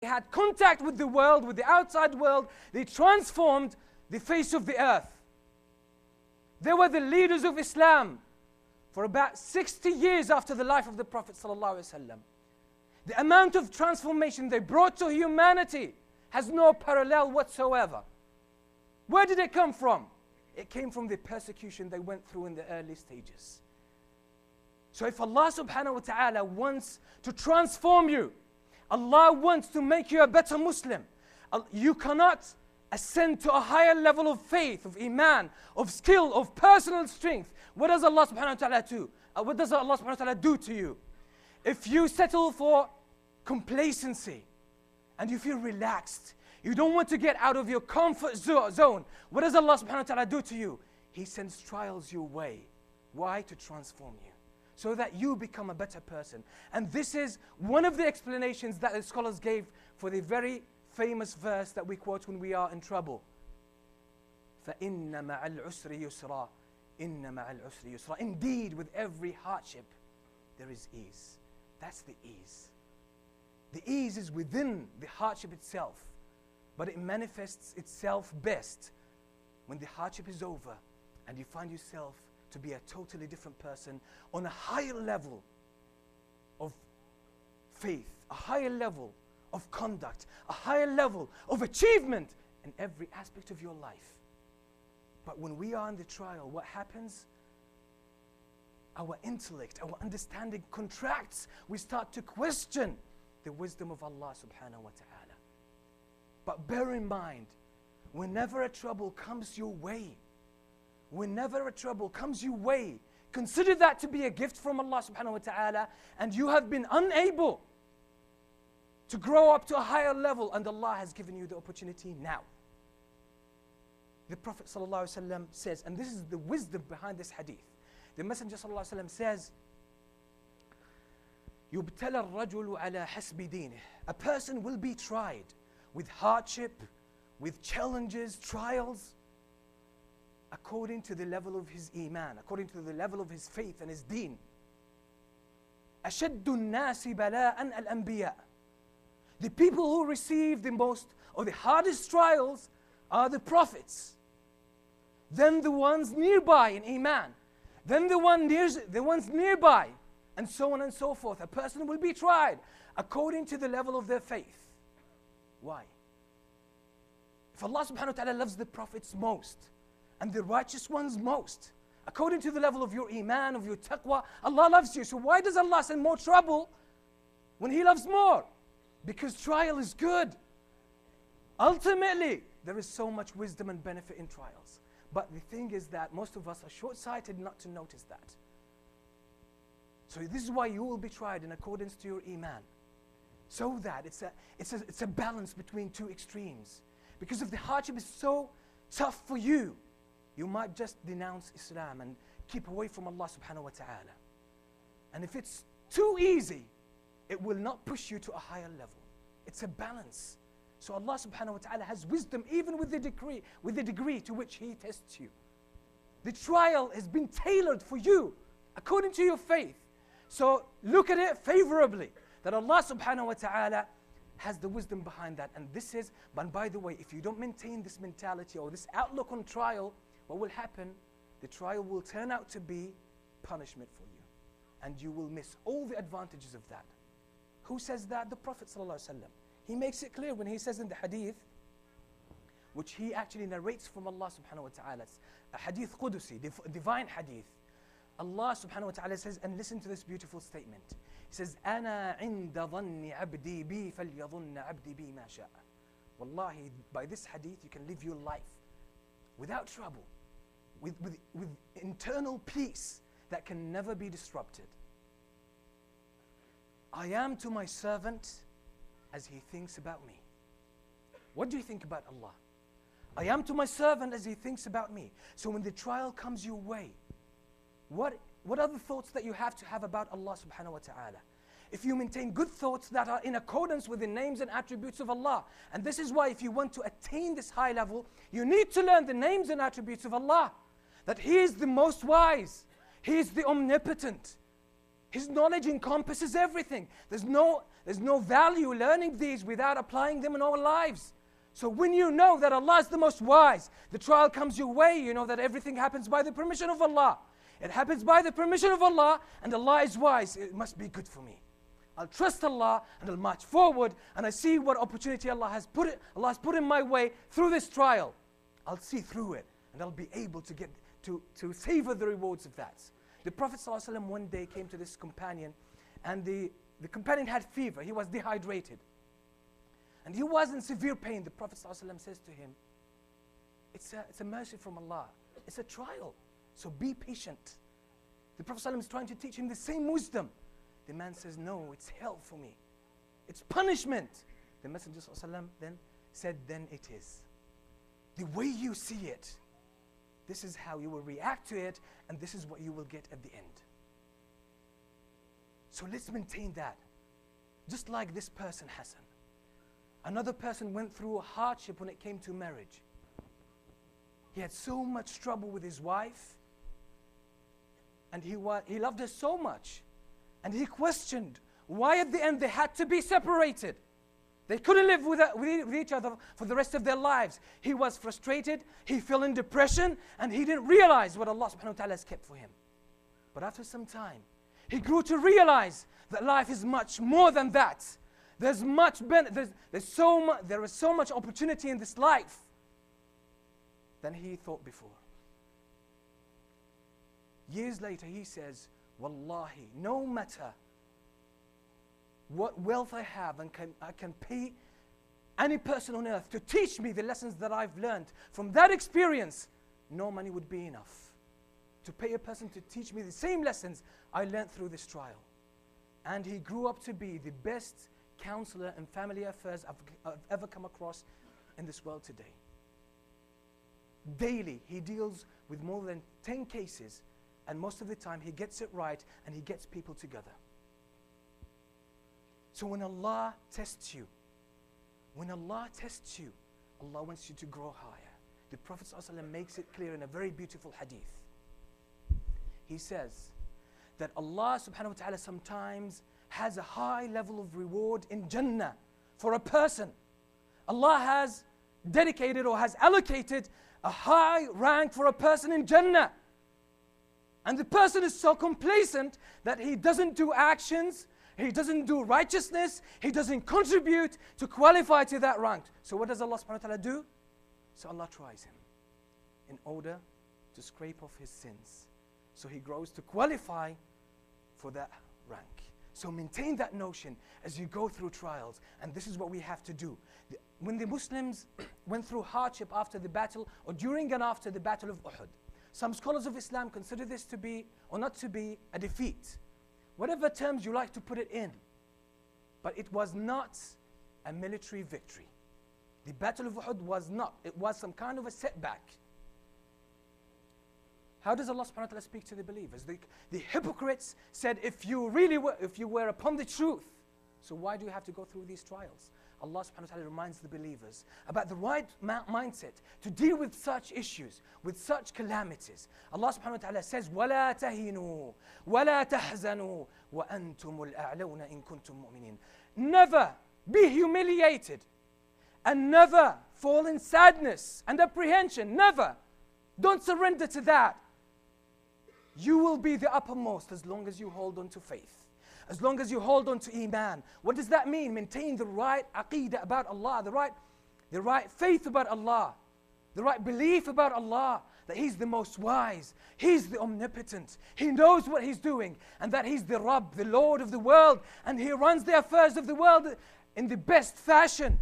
They had contact with the world, with the outside world. They transformed the face of the earth. They were the leaders of Islam for about 60 years after the life of the Prophet. The amount of transformation they brought to humanity has no parallel whatsoever. Where did it come from? It came from the persecution they went through in the early stages. So if Allah subhanahu wa ta'ala wants to transform you, Allah wants to make you a better Muslim. You cannot ascend to a higher level of faith, of iman, of skill, of personal strength. What does Allah subhanahu wa ta'ala do? Uh, what does Allah subhanahu wa ta'ala do to you? If you settle for complacency and you feel relaxed, you don't want to get out of your comfort zone, what does Allah subhanahu wa ta'ala do to you? He sends trials your way. Why? To transform you so that you become a better person. And this is one of the explanations that the scholars gave for the very famous verse that we quote when we are in trouble. فَإِنَّ مَعَ الْعُسْرِ يُسْرًا إِنَّ مَعَ الْعُسْرِ يُسْرًا Indeed, with every hardship, there is ease. That's the ease. The ease is within the hardship itself, but it manifests itself best when the hardship is over and you find yourself to be a totally different person on a higher level of faith, a higher level of conduct, a higher level of achievement in every aspect of your life. But when we are in the trial, what happens? Our intellect, our understanding contracts. We start to question the wisdom of Allah subhanahu wa ta'ala. But bear in mind, whenever a trouble comes your way, whenever a trouble comes your way, consider that to be a gift from Allah subhanahu wa ta'ala, and you have been unable to grow up to a higher level, and Allah has given you the opportunity now. The Prophet ﷺ says, and this is the wisdom behind this hadith. The Messenger ﷺ says, يُبْتَلَى الرَّجُلُ عَلَى حَسْبِ دِينِهِ A person will be tried with hardship, with challenges, trials, according to the level of his iman, according to the level of his faith and his deen. أشد الناس بلاء الأنبياء The people who receive the most or the hardest trials are the prophets. Then the ones nearby in iman. Then the, one near, the ones nearby. And so on and so forth. A person will be tried according to the level of their faith. Why? If Allah subhanahu wa ta'ala loves the prophets most, and the righteous ones most. According to the level of your iman, of your taqwa, Allah loves you. So why does Allah send more trouble when He loves more? Because trial is good. Ultimately, there is so much wisdom and benefit in trials. But the thing is that most of us are short sighted not to notice that. So, this is why you will be tried in accordance to your Iman. So that it's a, it's a, it's a balance between two extremes. Because if the hardship is so tough for you, you might just denounce Islam and keep away from Allah subhanahu wa ta'ala. And if it's too easy, it will not push you to a higher level. It's a balance. So Allah subhanahu wa ta'ala has wisdom even with the degree, with the degree to which He tests you. The trial has been tailored for you according to your faith. So look at it favorably that Allah subhanahu wa ta'ala has the wisdom behind that. And this is, but by the way, if you don't maintain this mentality or this outlook on trial, what will happen? The trial will turn out to be punishment for you. And you will miss all the advantages of that. Who says that? The Prophet. ﷺ. He makes it clear when he says in the hadith, which he actually narrates from Allah subhanahu wa ta'ala, a hadith Qudusi, div- divine hadith. Allah subhanahu wa ta'ala says, and listen to this beautiful statement. He says, أنا عند ظن عبدي بي فليظن عبدي بي ما شاء. Wallahi, by this hadith you can live your life without trouble with, with, with internal peace that can never be disrupted. I am to my servant as he thinks about me. What do you think about Allah? I am to my servant as he thinks about me. So when the trial comes your way, what, what are the thoughts that you have to have about Allah subhanahu wa ta'ala? If you maintain good thoughts that are in accordance with the names and attributes of Allah. And this is why if you want to attain this high level, you need to learn the names and attributes of Allah that He is the most wise, He is the omnipotent, His knowledge encompasses everything. There's no, there's no value learning these without applying them in our lives. So when you know that Allah is the most wise, the trial comes your way, you know that everything happens by the permission of Allah. It happens by the permission of Allah, and Allah is wise. It must be good for me. I'll trust Allah and I'll march forward and I see what opportunity Allah has put it, Allah has put in my way through this trial. I'll see through it and I'll be able to get to, to savor the rewards of that. The Prophet ﷺ one day came to this companion and the, the companion had fever. He was dehydrated. And he was in severe pain. The Prophet ﷺ says to him, it's a, it's a mercy from Allah. It's a trial. So be patient. The Prophet ﷺ is trying to teach him the same wisdom. The man says, No, it's hell for me. It's punishment. The Messenger ﷺ then said, Then it is. The way you see it, this is how you will react to it, and this is what you will get at the end. So let's maintain that. Just like this person, Hassan. Another person went through a hardship when it came to marriage. He had so much trouble with his wife, and he, wa- he loved her so much and he questioned why at the end they had to be separated. They couldn't live with, with each other for the rest of their lives. He was frustrated, he fell in depression, and he didn't realize what Allah subhanahu wa ta'ala has kept for him. But after some time, he grew to realize that life is much more than that. There's much ben- there's, there's so mu- there is so much opportunity in this life than he thought before. Years later, he says, Wallahi, no matter what wealth I have and can, I can pay any person on earth to teach me the lessons that I've learned from that experience, no money would be enough to pay a person to teach me the same lessons I learned through this trial. And he grew up to be the best counselor in family affairs I've, I've ever come across in this world today. Daily, he deals with more than 10 cases and most of the time, He gets it right and He gets people together. So when Allah tests you, when Allah tests you, Allah wants you to grow higher. The Prophet ﷺ makes it clear in a very beautiful hadith. He says that Allah subhanahu wa ta'ala sometimes has a high level of reward in Jannah for a person. Allah has dedicated or has allocated a high rank for a person in Jannah. And the person is so complacent that he doesn't do actions, he doesn't do righteousness, he doesn't contribute to qualify to that rank. So what does Allah subhanahu wa ta'ala do? So Allah tries him in order to scrape off his sins. So he grows to qualify for that rank. So maintain that notion as you go through trials. And this is what we have to do. When the Muslims went through hardship after the battle, or during and after the battle of Uhud, some scholars of Islam consider this to be, or not to be, a defeat. Whatever terms you like to put it in. But it was not a military victory. The Battle of Uhud was not, it was some kind of a setback. How does Allah subhanahu wa ta'ala speak to the believers? The, the hypocrites said, if you really were, if you were upon the truth, so why do you have to go through these trials? Allah subhanahu wa ta'ala reminds the believers about the right ma- mindset to deal with such issues, with such calamities. Allah subhanahu wa ta'ala says, وَلَا تَهِنُوا وَلَا تَحْزَنُوا وَأَنْتُمُ الْأَعْلَوْنَ إِن كُنتُم مُؤْمِنِينَ Never be humiliated and never fall in sadness and apprehension. Never. Don't surrender to that. You will be the uppermost as long as you hold on to faith as long as you hold on to Iman. What does that mean? Maintain the right aqidah about Allah, the right, the right faith about Allah, the right belief about Allah, that He's the most wise, He's the omnipotent, He knows what He's doing, and that He's the Rabb, the Lord of the world, and He runs the affairs of the world in the best fashion.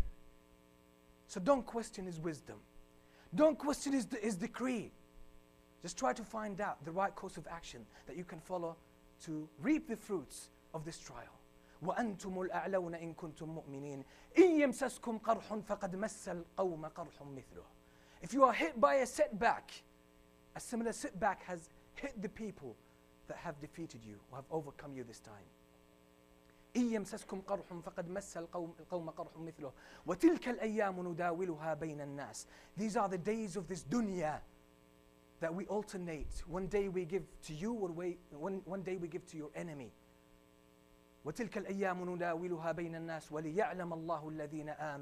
So don't question His wisdom. Don't question His, his decree. Just try to find out the right course of action that you can follow to reap the fruits of this trial. وأنتم الأعلون إن كنتم مؤمنين إن يمسسكم قرح فقد مس القوم قرح مثله If you are hit by a setback, a similar setback has hit the people that have defeated you or have overcome you this time. إن يمسسكم قرح فقد مس القوم, القوم قرح مثله وتلك الأيام نداولها بين الناس These are the days of this dunya that we alternate. One day we give to you, one, way, one, one day we give to your enemy. وتلك الأيام نداولها بين الناس وليعلم الله الذين آمنوا.